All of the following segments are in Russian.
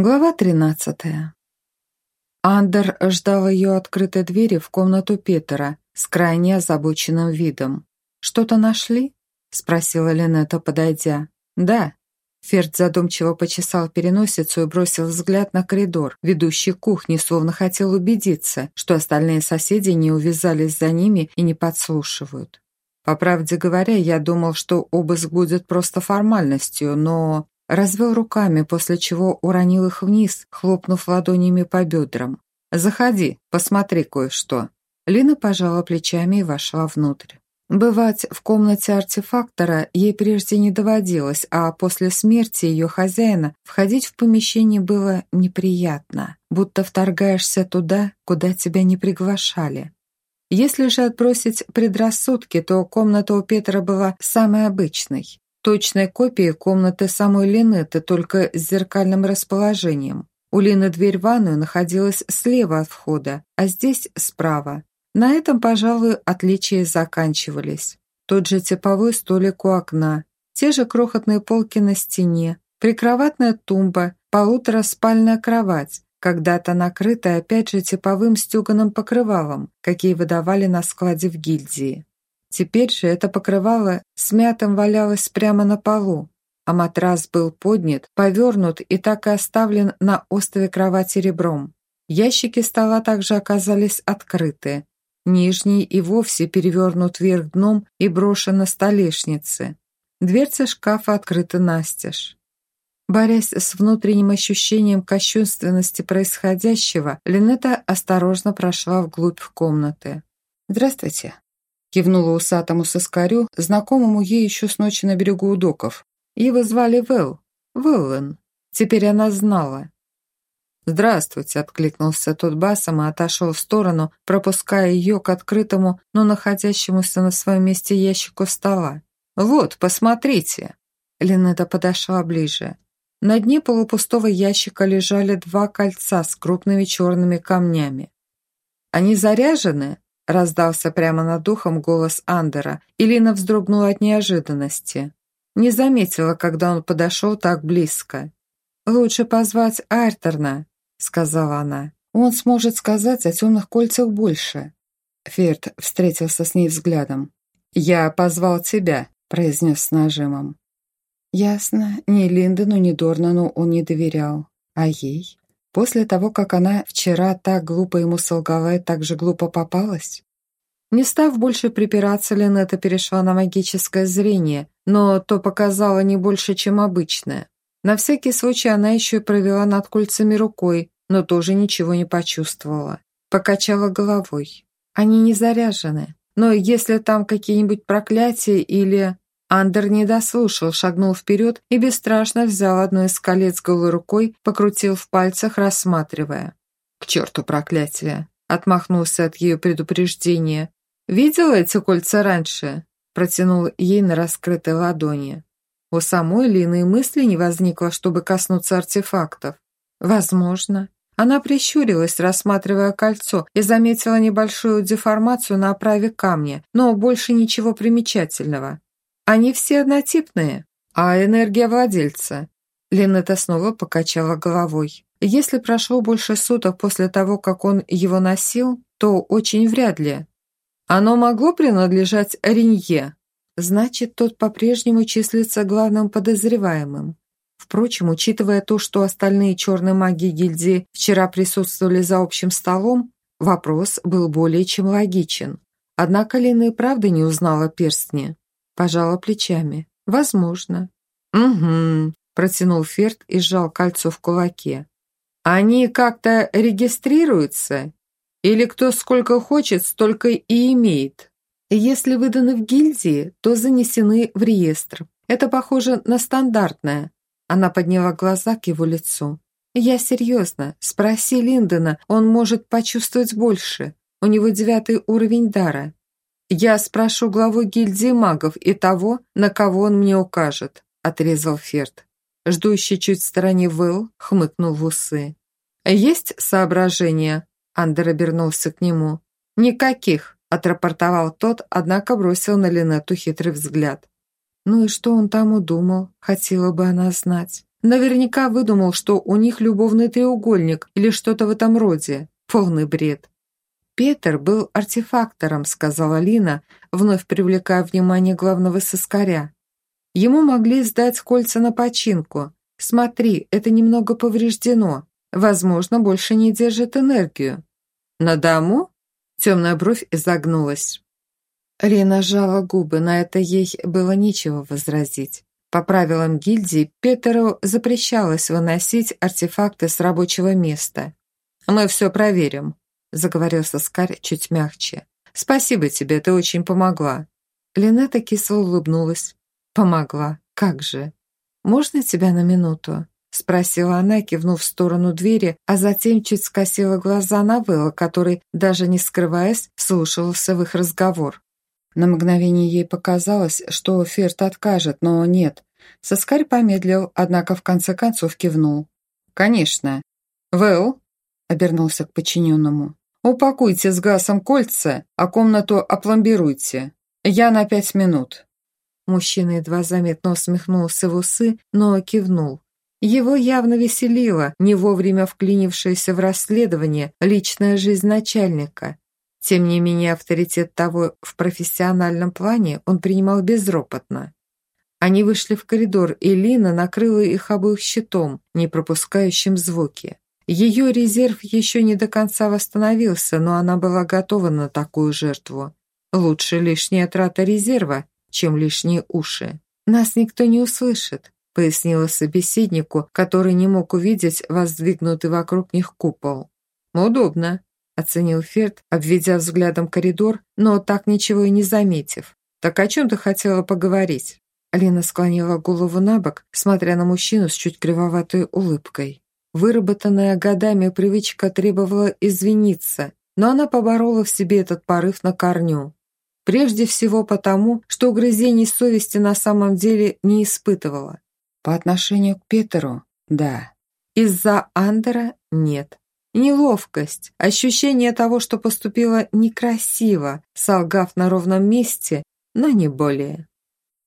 Глава тринадцатая. Андер ждал ее открытой двери в комнату Петера с крайне озабоченным видом. «Что-то нашли?» – спросила Линетта, подойдя. «Да». Ферд задумчиво почесал переносицу и бросил взгляд на коридор, ведущий к кухне, словно хотел убедиться, что остальные соседи не увязались за ними и не подслушивают. По правде говоря, я думал, что обыск будет просто формальностью, но развел руками, после чего уронил их вниз, хлопнув ладонями по бедрам. «Заходи, посмотри кое-что». Лина пожала плечами и вошла внутрь. Бывать в комнате артефактора ей прежде не доводилось, а после смерти ее хозяина входить в помещение было неприятно, будто вторгаешься туда, куда тебя не приглашали. Если же отбросить предрассудки, то комната у Петра была самой обычной точной копией комнаты самой Линеты, только с зеркальным расположением. У Лины дверь в ванную находилась слева от входа, а здесь справа. На этом, пожалуй, отличия заканчивались. Тот же типовой столик у окна, те же крохотные полки на стене, прикроватная тумба, полутораспальная кровать, когда-то накрытая опять же типовым стеганым покрывалом, какие выдавали на складе в гильдии. Теперь же это покрывало смятым валялось прямо на полу, а матрас был поднят, повернут и так и оставлен на острове кровати ребром. Ящики стола также оказались открыты. Нижний и вовсе перевернут вверх дном и брошен на столешнице. Дверца шкафа открыта настежь. Борясь с внутренним ощущением кощунственности происходящего, Линета осторожно прошла вглубь комнаты. «Здравствуйте», Кивнула усатому соскарю, знакомому ей еще с ночи на берегу удоков. Его звали Вэл. Вэллен. Теперь она знала. «Здравствуйте», — откликнулся тот басом и отошел в сторону, пропуская ее к открытому, но находящемуся на своем месте ящику стола. «Вот, посмотрите». Линета подошла ближе. На дне полупустого ящика лежали два кольца с крупными черными камнями. «Они заряжены?» Раздался прямо над духом голос Андера, и Лина вздрогнула от неожиданности. Не заметила, когда он подошел так близко. «Лучше позвать Артерна», — сказала она. «Он сможет сказать о темных кольцах больше». Ферд встретился с ней взглядом. «Я позвал тебя», — произнес с нажимом. Ясно, ни Линдону, ни Дорнану он не доверял. А ей? После того, как она вчера так глупо ему солгала и так же глупо попалась? Не став больше припираться, Линетта перешла на магическое зрение, но то показало не больше, чем обычное. На всякий случай она еще и провела над кольцами рукой, но тоже ничего не почувствовала. Покачала головой. Они не заряжены. Но если там какие-нибудь проклятия или... Андер не дослушал, шагнул вперед и бесстрашно взял одно из колец голой рукой, покрутил в пальцах, рассматривая. «К черту проклятие!» Отмахнулся от ее предупреждения. «Видела эти кольца раньше?» Протянул ей на раскрытой ладони. У самой Лины мысли не возникло, чтобы коснуться артефактов. «Возможно». Она прищурилась, рассматривая кольцо, и заметила небольшую деформацию на оправе камня, но больше ничего примечательного. Они все однотипные. А энергия владельца? Линнета снова покачала головой. Если прошло больше суток после того, как он его носил, то очень вряд ли. Оно могло принадлежать Ринье. Значит, тот по-прежнему числится главным подозреваемым. Впрочем, учитывая то, что остальные черные маги гильдии вчера присутствовали за общим столом, вопрос был более чем логичен. Однако Лина и правда не узнала перстни. Пожала плечами. «Возможно». «Угу», – протянул Ферд и сжал кольцо в кулаке. «Они как-то регистрируются? Или кто сколько хочет, столько и имеет? Если выданы в гильдии, то занесены в реестр. Это похоже на стандартное». Она подняла глаза к его лицу. «Я серьезно. Спроси Линдона, он может почувствовать больше. У него девятый уровень дара. «Я спрошу главу гильдии магов и того, на кого он мне укажет», — отрезал Ферд. Ждущий чуть в стороне Вэлл хмыкнул в усы. «Есть соображения?» — Андер обернулся к нему. «Никаких», — отрапортовал тот, однако бросил на Линету хитрый взгляд. Ну и что он там удумал, хотела бы она знать. Наверняка выдумал, что у них любовный треугольник или что-то в этом роде. Полный бред. «Петер был артефактором», — сказала Лина, вновь привлекая внимание главного соскаря. «Ему могли сдать кольца на починку. Смотри, это немного повреждено. Возможно, больше не держит энергию». «На дому?» Темная бровь изогнулась. Лина сжала губы, на это ей было нечего возразить. По правилам гильдии Петеру запрещалось выносить артефакты с рабочего места. «Мы все проверим», — заговорил Соскарь чуть мягче. «Спасибо тебе, ты очень помогла». Линетта кисло улыбнулась. «Помогла. Как же?» «Можно тебя на минуту?» — спросила она, кивнув в сторону двери, а затем чуть скосила глаза на Вэлла, который, даже не скрываясь, слушался в их разговор. На мгновение ей показалось, что Ферт откажет, но нет. Соскарь помедлил, однако в конце концов кивнул. «Конечно». «Вэлл?» — обернулся к подчиненному. «Упакуйте с газом кольца, а комнату опломбируйте. Я на пять минут». Мужчина едва заметно усмехнулся в усы, но кивнул. Его явно веселило не вовремя вклинившаяся в расследование личная жизнь начальника. Тем не менее, авторитет того в профессиональном плане он принимал безропотно. Они вышли в коридор, и Лина накрыла их обоих щитом, не пропускающим звуки. Ее резерв еще не до конца восстановился, но она была готова на такую жертву. Лучше лишняя трата резерва, чем лишние уши. «Нас никто не услышит», — пояснила собеседнику, который не мог увидеть воздвигнутый вокруг них купол. «Удобно», — оценил Ферд, обведя взглядом коридор, но так ничего и не заметив. «Так о чем ты хотела поговорить?» Алина склонила голову на бок, смотря на мужчину с чуть кривоватой улыбкой. Выработанная годами привычка требовала извиниться, но она поборола в себе этот порыв на корню. Прежде всего потому, что угрызений совести на самом деле не испытывала. По отношению к Петеру – да. Из-за Андера – нет. Неловкость, ощущение того, что поступила некрасиво, солгав на ровном месте, но не более.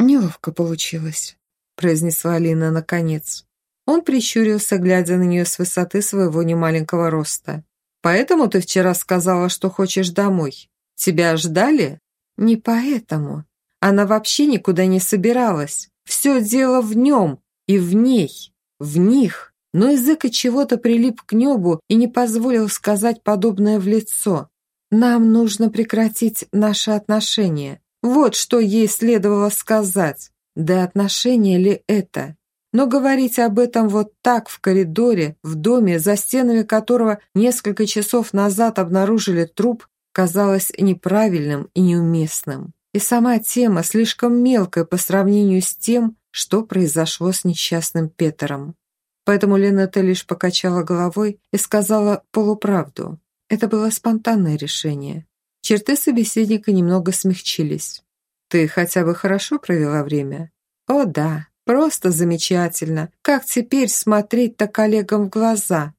«Неловко получилось», – произнесла Алина наконец. Он прищурился, глядя на нее с высоты своего немаленького роста. «Поэтому ты вчера сказала, что хочешь домой? Тебя ждали?» «Не поэтому. Она вообще никуда не собиралась. Все дело в нем и в ней, в них». Но язык от чего-то прилип к небу и не позволил сказать подобное в лицо. «Нам нужно прекратить наши отношения. Вот что ей следовало сказать. Да отношения ли это? Но говорить об этом вот так в коридоре, в доме, за стенами которого несколько часов назад обнаружили труп, казалось неправильным и неуместным. И сама тема слишком мелкая по сравнению с тем, что произошло с несчастным Петером. Поэтому Ленета лишь покачала головой и сказала полуправду. Это было спонтанное решение. Черты собеседника немного смягчились. «Ты хотя бы хорошо провела время?» «О да, просто замечательно. Как теперь смотреть-то коллегам в глаза?»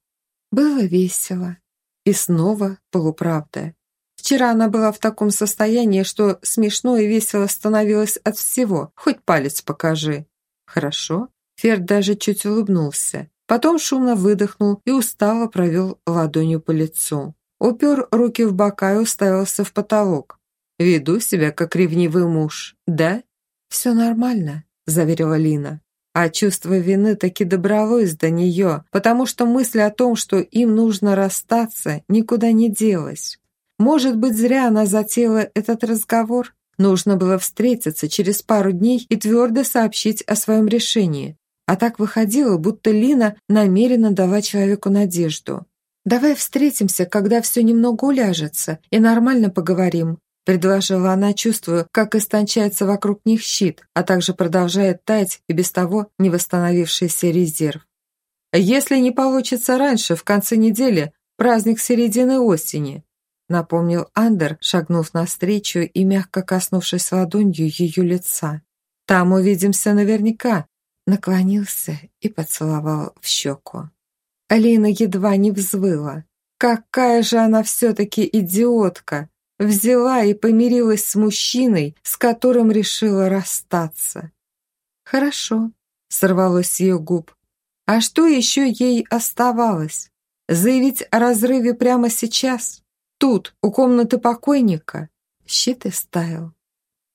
Было весело. И снова полуправда. Вчера она была в таком состоянии, что смешно и весело становилось от всего. Хоть палец покажи. «Хорошо?» Ферд даже чуть улыбнулся. Потом шумно выдохнул и устало провел ладонью по лицу упер руки в бока и уставился в потолок. «Веду себя, как ревнивый муж, да?» «Все нормально», – заверила Лина. А чувство вины таки добралось до нее, потому что мысль о том, что им нужно расстаться, никуда не делась. Может быть, зря она затеяла этот разговор? Нужно было встретиться через пару дней и твердо сообщить о своем решении. А так выходило, будто Лина намеренно дала человеку надежду. «Давай встретимся, когда все немного уляжется, и нормально поговорим», предложила она, чувствуя, как истончается вокруг них щит, а также продолжает таять и без того не восстановившийся резерв. «Если не получится раньше, в конце недели, праздник середины осени», напомнил Андер, шагнув навстречу и мягко коснувшись ладонью ее лица. «Там увидимся наверняка», наклонился и поцеловал в щеку. Алина едва не взвыла. Какая же она все-таки идиотка! Взяла и помирилась с мужчиной, с которым решила расстаться. «Хорошо», — сорвалось ее губ. А что еще ей оставалось? Заявить о разрыве прямо сейчас? Тут, у комнаты покойника? Щит истаял.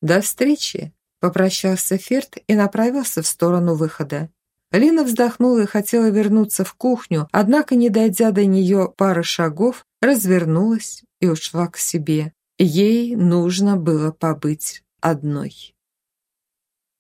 «До встречи!» – попрощался Ферд и направился в сторону выхода. Лина вздохнула и хотела вернуться в кухню, однако, не дойдя до нее пары шагов, развернулась и ушла к себе. Ей нужно было побыть одной.